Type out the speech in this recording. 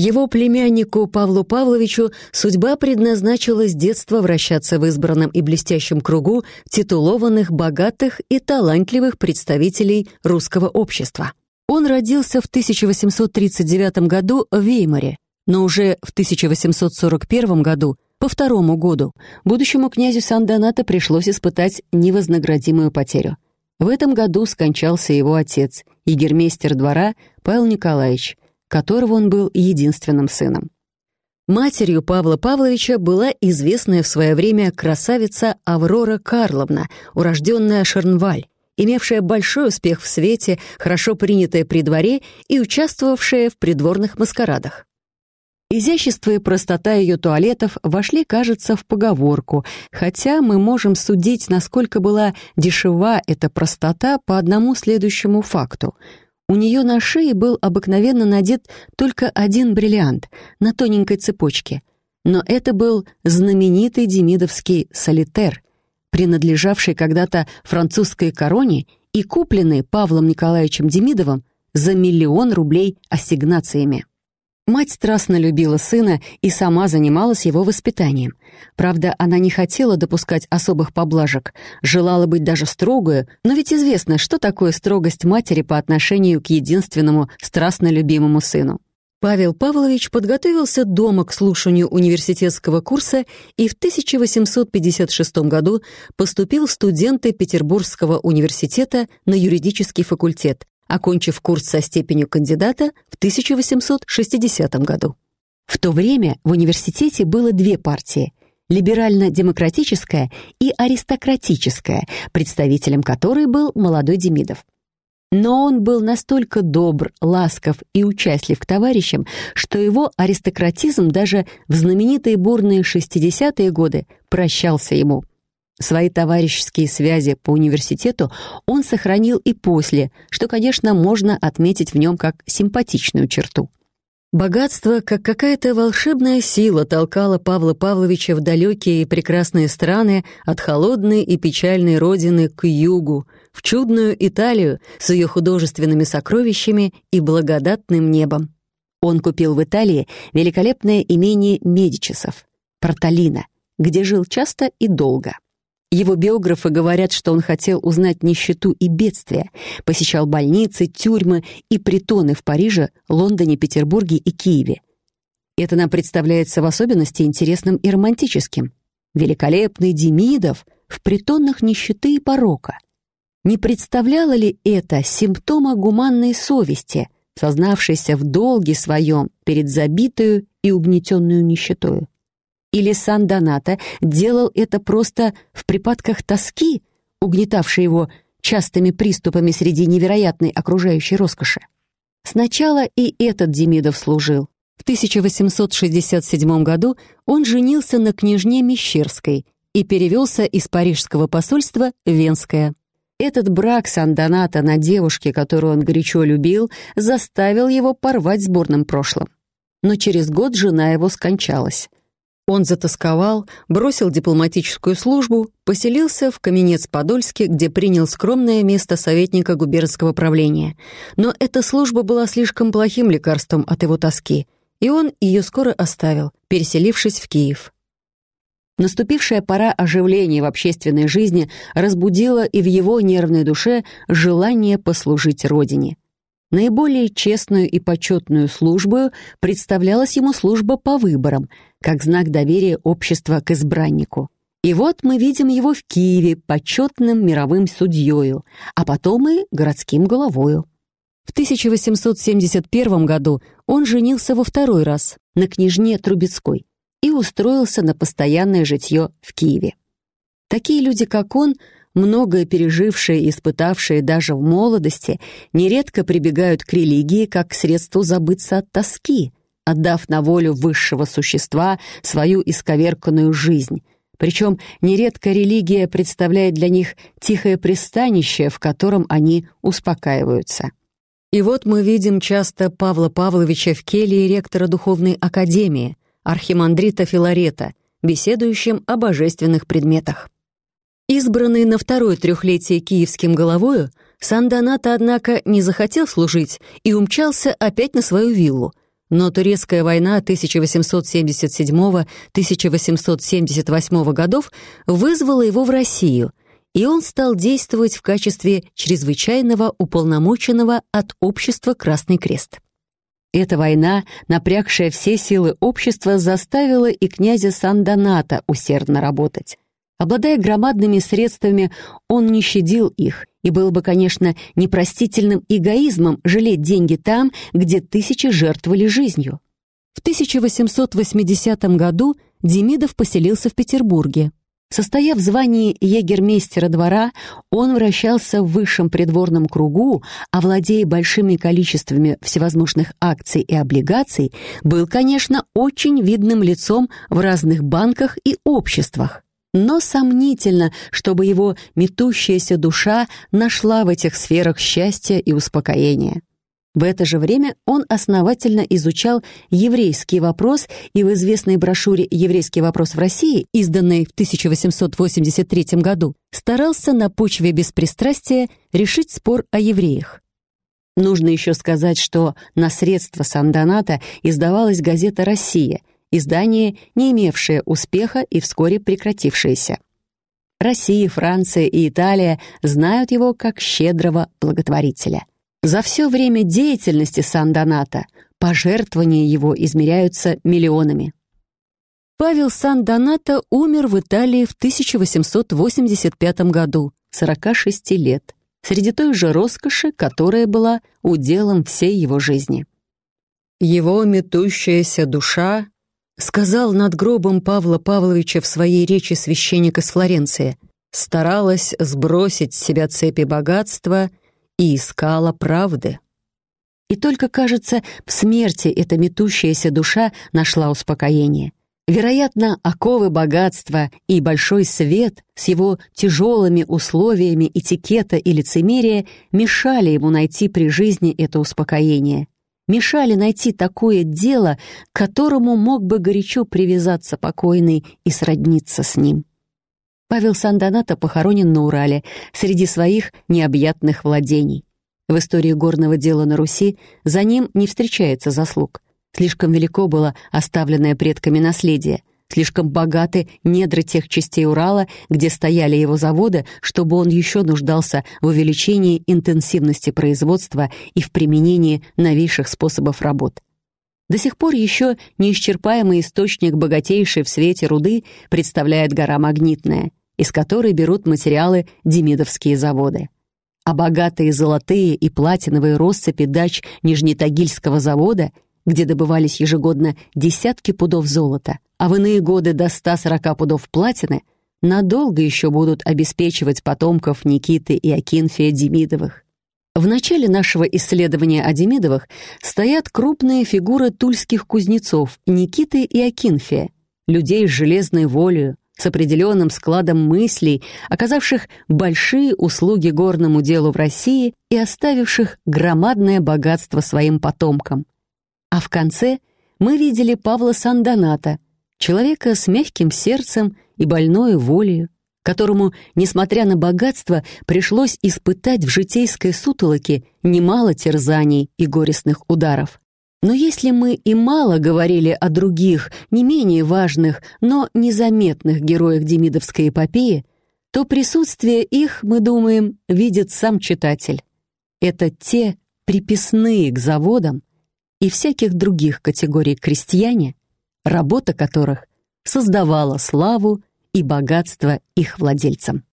Его племяннику Павлу Павловичу судьба предназначила с детства вращаться в избранном и блестящем кругу титулованных, богатых и талантливых представителей русского общества. Он родился в 1839 году в Веймаре, но уже в 1841 году, по второму году, будущему князю Сан-Донато пришлось испытать невознаградимую потерю. В этом году скончался его отец, егермейстер двора Павел Николаевич, которого он был единственным сыном. Матерью Павла Павловича была известная в свое время красавица Аврора Карловна, урожденная Шернваль, имевшая большой успех в свете, хорошо принятая при дворе и участвовавшая в придворных маскарадах. Изящество и простота ее туалетов вошли, кажется, в поговорку, хотя мы можем судить, насколько была дешева эта простота по одному следующему факту. У нее на шее был обыкновенно надет только один бриллиант на тоненькой цепочке, но это был знаменитый демидовский солитер — принадлежавший когда-то французской короне и купленный Павлом Николаевичем Демидовым за миллион рублей ассигнациями. Мать страстно любила сына и сама занималась его воспитанием. Правда, она не хотела допускать особых поблажек, желала быть даже строгую, но ведь известно, что такое строгость матери по отношению к единственному страстно любимому сыну. Павел Павлович подготовился дома к слушанию университетского курса и в 1856 году поступил в студенты Петербургского университета на юридический факультет, окончив курс со степенью кандидата в 1860 году. В то время в университете было две партии – либерально-демократическая и аристократическая, представителем которой был молодой Демидов. Но он был настолько добр, ласков и участлив к товарищам, что его аристократизм даже в знаменитые бурные 60-е годы прощался ему. Свои товарищеские связи по университету он сохранил и после, что, конечно, можно отметить в нем как симпатичную черту. Богатство, как какая-то волшебная сила, толкало Павла Павловича в далекие и прекрасные страны от холодной и печальной родины к югу, в чудную Италию с ее художественными сокровищами и благодатным небом. Он купил в Италии великолепное имение Медичесов, Порталина, где жил часто и долго. Его биографы говорят, что он хотел узнать нищету и бедствия, посещал больницы, тюрьмы и притоны в Париже, Лондоне, Петербурге и Киеве. Это нам представляется в особенности интересным и романтическим. Великолепный Демидов в притонах нищеты и порока. Не представляло ли это симптома гуманной совести, сознавшейся в долге своем перед забитую и угнетенную нищетою? Или Сан-Доната делал это просто в припадках тоски, угнетавшей его частыми приступами среди невероятной окружающей роскоши? Сначала и этот Демидов служил. В 1867 году он женился на княжне Мещерской и перевелся из парижского посольства в Венское. Этот брак Сан-Доната на девушке, которую он горячо любил, заставил его порвать с бурным прошлым. Но через год жена его скончалась. Он затасковал, бросил дипломатическую службу, поселился в Каменец-Подольске, где принял скромное место советника губернского правления. Но эта служба была слишком плохим лекарством от его тоски, и он ее скоро оставил, переселившись в Киев. Наступившая пора оживления в общественной жизни разбудила и в его нервной душе желание послужить Родине. Наиболее честную и почетную службу представлялась ему служба по выборам, как знак доверия общества к избраннику. И вот мы видим его в Киеве почетным мировым судьёю, а потом и городским головою. В 1871 году он женился во второй раз на княжне Трубецкой и устроился на постоянное житье в Киеве. Такие люди, как он, многое пережившие и испытавшие даже в молодости, нередко прибегают к религии как к средству забыться от тоски, отдав на волю высшего существа свою исковерканную жизнь. Причем нередко религия представляет для них тихое пристанище, в котором они успокаиваются. И вот мы видим часто Павла Павловича в келье ректора Духовной Академии, архимандрита Филарета, беседующим о божественных предметах. Избранный на второе трехлетие киевским головою, Сан-Донато, однако, не захотел служить и умчался опять на свою виллу. Но турецкая война 1877-1878 годов вызвала его в Россию, и он стал действовать в качестве чрезвычайного уполномоченного от общества «Красный крест». Эта война, напрягшая все силы общества, заставила и князя Сан-Доната усердно работать. Обладая громадными средствами, он не щадил их, и было бы, конечно, непростительным эгоизмом жалеть деньги там, где тысячи жертвовали жизнью. В 1880 году Демидов поселился в Петербурге. Состояв в звании егермейстера двора, он вращался в высшем придворном кругу, а владея большими количествами всевозможных акций и облигаций, был, конечно, очень видным лицом в разных банках и обществах. Но сомнительно, чтобы его метущаяся душа нашла в этих сферах счастья и успокоения. В это же время он основательно изучал еврейский вопрос и в известной брошюре «Еврейский вопрос в России», изданной в 1883 году, старался на почве беспристрастия решить спор о евреях. Нужно еще сказать, что на средства Сан-Доната издавалась газета «Россия», издание, не имевшее успеха и вскоре прекратившееся. Россия, Франция и Италия знают его как щедрого благотворителя. За все время деятельности Сан-Доната пожертвования его измеряются миллионами. Павел Сан-Доната умер в Италии в 1885 году, 46 лет, среди той же роскоши, которая была уделом всей его жизни. Его метущаяся душа сказал над гробом Павла Павловича в своей речи священник из Флоренции, старалась сбросить с себя цепи богатства и искала правды. И только, кажется, в смерти эта метущаяся душа нашла успокоение. Вероятно, оковы богатства и большой свет с его тяжелыми условиями этикета и лицемерия мешали ему найти при жизни это успокоение — мешали найти такое дело, к которому мог бы горячо привязаться покойный и сродниться с ним. Павел Сандоната похоронен на Урале среди своих необъятных владений. В истории горного дела на Руси за ним не встречается заслуг. Слишком велико было оставленное предками наследие — Слишком богаты недры тех частей Урала, где стояли его заводы, чтобы он еще нуждался в увеличении интенсивности производства и в применении новейших способов работ. До сих пор еще неисчерпаемый источник богатейшей в свете руды представляет гора Магнитная, из которой берут материалы демидовские заводы. А богатые золотые и платиновые россыпи дач Нижнетагильского завода, где добывались ежегодно десятки пудов золота — а в иные годы до 140 пудов платины, надолго еще будут обеспечивать потомков Никиты и Акинфия Демидовых. В начале нашего исследования о Демидовых стоят крупные фигуры тульских кузнецов Никиты и Акинфия, людей с железной волею, с определенным складом мыслей, оказавших большие услуги горному делу в России и оставивших громадное богатство своим потомкам. А в конце мы видели Павла Сандоната — человека с мягким сердцем и больной волею, которому, несмотря на богатство, пришлось испытать в житейской сутолоке немало терзаний и горестных ударов. Но если мы и мало говорили о других, не менее важных, но незаметных героях Демидовской эпопеи, то присутствие их, мы думаем, видит сам читатель. Это те приписные к заводам и всяких других категорий крестьяне, работа которых создавала славу и богатство их владельцам.